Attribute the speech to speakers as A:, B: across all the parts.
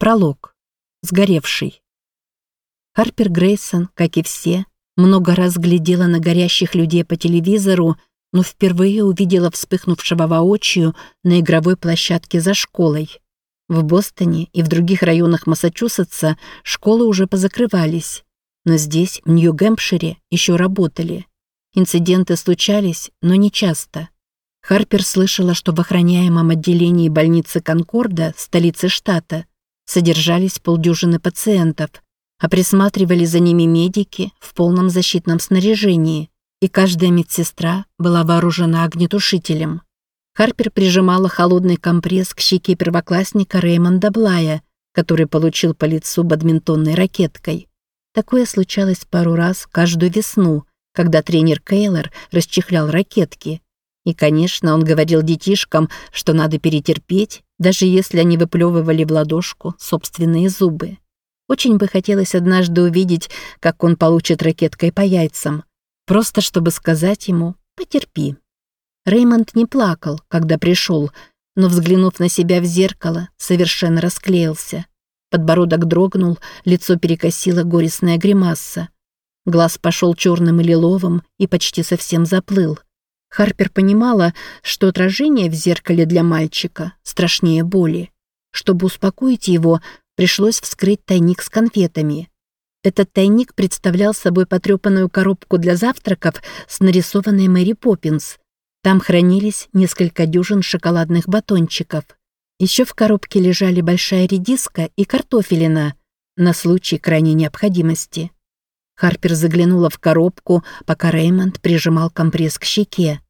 A: Пролог. Сгоревший. Харпер Грейсон, как и все, много раз глядела на горящих людей по телевизору, но впервые увидела вспыхнувшего воочию на игровой площадке за школой. В Бостоне и в других районах Массачусетса школы уже позакрывались, но здесь, в Нью-Гэмпшире, еще работали. Инциденты случались, но не часто. Харпер слышала, что в охраняемом отделении больницы Конкорда, столицы штата, содержались полдюжины пациентов, а присматривали за ними медики в полном защитном снаряжении, и каждая медсестра была вооружена огнетушителем. Харпер прижимала холодный компресс к щеке первоклассника Реймонда Блая, который получил по лицу бадминтонной ракеткой. Такое случалось пару раз каждую весну, когда тренер Кейлор расчехлял ракетки. И, конечно, он говорил детишкам, что надо перетерпеть даже если они выплевывали в ладошку собственные зубы. Очень бы хотелось однажды увидеть, как он получит ракеткой по яйцам, просто чтобы сказать ему «потерпи». Реймонд не плакал, когда пришел, но, взглянув на себя в зеркало, совершенно расклеился. Подбородок дрогнул, лицо перекосило горестная гримаса. Глаз пошел черным и лиловым и почти совсем заплыл. Харпер понимала, что отражение в зеркале для мальчика страшнее боли. Чтобы успокоить его, пришлось вскрыть тайник с конфетами. Этот тайник представлял собой потрепанную коробку для завтраков с нарисованной Мэри Поппинс. Там хранились несколько дюжин шоколадных батончиков. Еще в коробке лежали большая редиска и картофелина на случай крайней необходимости. Харпер заглянула в коробку, пока Реймонд прижимал компресс к щеке.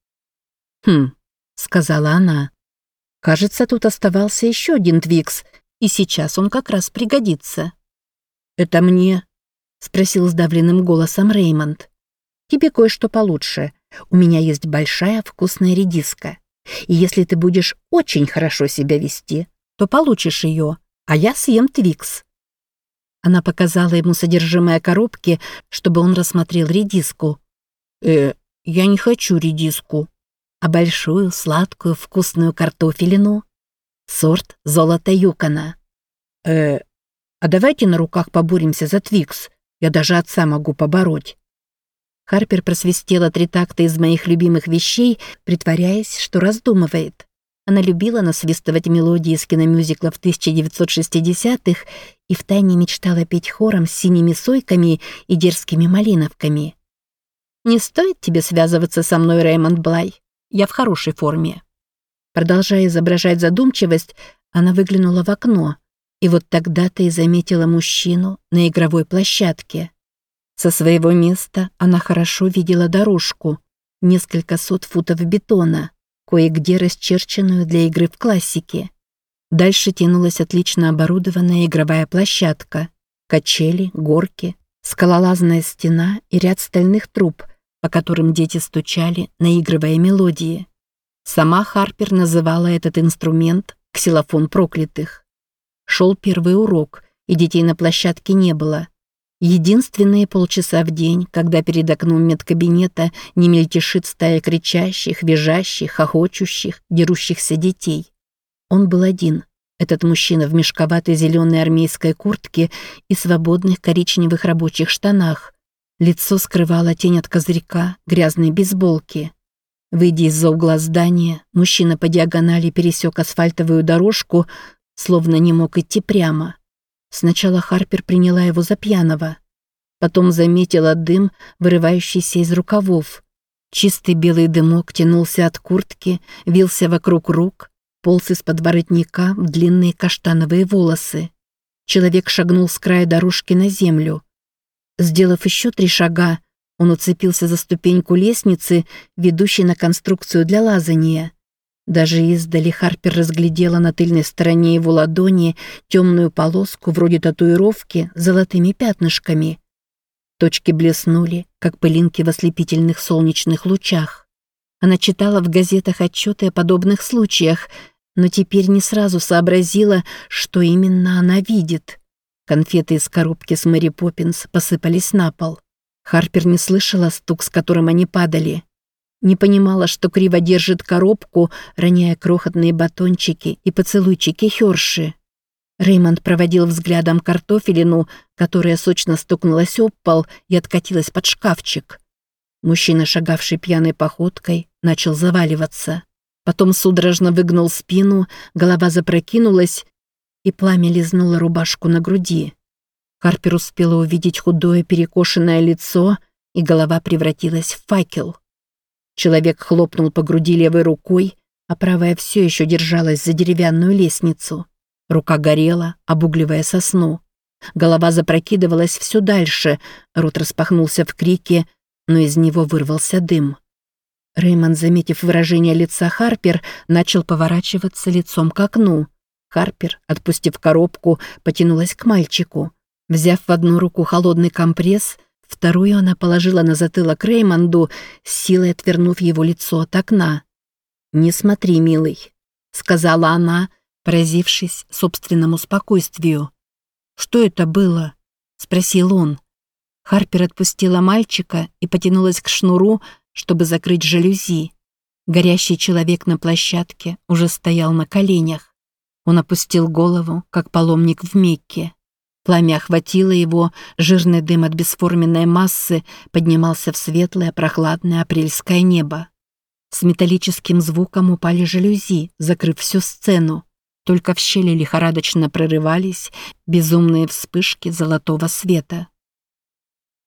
A: «Хм», — сказала она. «Кажется, тут оставался еще один Твикс, и сейчас он как раз пригодится». «Это мне?» — спросил сдавленным голосом Реймонд. «Тебе кое-что получше. У меня есть большая вкусная редиска. И если ты будешь очень хорошо себя вести, то получишь ее, а я съем Твикс». Она показала ему содержимое коробки, чтобы он рассмотрел редиску. «Э, я не хочу редиску», а большую, сладкую, вкусную картофелину. Сорт золото юкона. Э, а давайте на руках поборемся за Твикс. Я даже отца могу побороть. Харпер просвистела три такта из моих любимых вещей, притворяясь, что раздумывает. Она любила насвистывать мелодии из киномюзиклов 1960-х и втайне мечтала петь хором с синими сойками и дерзкими малиновками. «Не стоит тебе связываться со мной, Рэймонд Блай. Я в хорошей форме». Продолжая изображать задумчивость, она выглянула в окно, и вот тогда-то и заметила мужчину на игровой площадке. Со своего места она хорошо видела дорожку, несколько сот футов бетона, кое-где расчерченную для игры в классике. Дальше тянулась отлично оборудованная игровая площадка, качели, горки, скалолазная стена и ряд стальных труб, по которым дети стучали, наигрывая мелодии. Сама Харпер называла этот инструмент «ксилофон проклятых». Шел первый урок, и детей на площадке не было. Единственные полчаса в день, когда перед окном медкабинета не мельтешит стая кричащих, визжащих, хохочущих, дерущихся детей. Он был один, этот мужчина в мешковатой зеленой армейской куртке и свободных коричневых рабочих штанах. Лицо скрывало тень от козырька, грязной бейсболки. Выйдя из-за угла здания, мужчина по диагонали пересек асфальтовую дорожку, словно не мог идти прямо. Сначала Харпер приняла его за пьяного. Потом заметила дым, вырывающийся из рукавов. Чистый белый дымок тянулся от куртки, вился вокруг рук, полз из-под воротника в длинные каштановые волосы. Человек шагнул с края дорожки на землю. Сделав еще три шага, он уцепился за ступеньку лестницы, ведущей на конструкцию для лазания. Даже издали Харпер разглядела на тыльной стороне его ладони темную полоску вроде татуировки с золотыми пятнышками. Точки блеснули, как пылинки в ослепительных солнечных лучах. Она читала в газетах отчеты о подобных случаях, но теперь не сразу сообразила, что именно она видит. Конфеты из коробки с Мэри Поппинс посыпались на пол. Харпер не слышала стук, с которым они падали не понимала, что криво держит коробку, роняя крохотные батончики и поцелуйчики Хёрши. Реймонд проводил взглядом картофелину, которая сочно стукнулась об пол и откатилась под шкафчик. Мужчина, шагавший пьяной походкой, начал заваливаться. Потом судорожно выгнул спину, голова запрокинулась, и пламя лизнуло рубашку на груди. Харпер успела увидеть худое перекошенное лицо, и голова превратилась в факел. Человек хлопнул по груди левой рукой, а правая все еще держалась за деревянную лестницу. Рука горела, обугливая сосну. Голова запрокидывалась все дальше, рот распахнулся в крике, но из него вырвался дым. Рэймонд, заметив выражение лица Харпер, начал поворачиваться лицом к окну. Харпер, отпустив коробку, потянулась к мальчику. Взяв в одну руку холодный компресс, вторую она положила на затылок Реймонду, силой отвернув его лицо от окна. «Не смотри, милый», — сказала она, поразившись собственному спокойствию. «Что это было?» — спросил он. Харпер отпустила мальчика и потянулась к шнуру, чтобы закрыть жалюзи. Горящий человек на площадке уже стоял на коленях. Он опустил голову, как паломник в Мекке. Пламя охватило его, жирный дым от бесформенной массы поднимался в светлое прохладное апрельское небо. С металлическим звуком упали жалюзи, закрыв всю сцену. Только в щели лихорадочно прорывались безумные вспышки золотого света.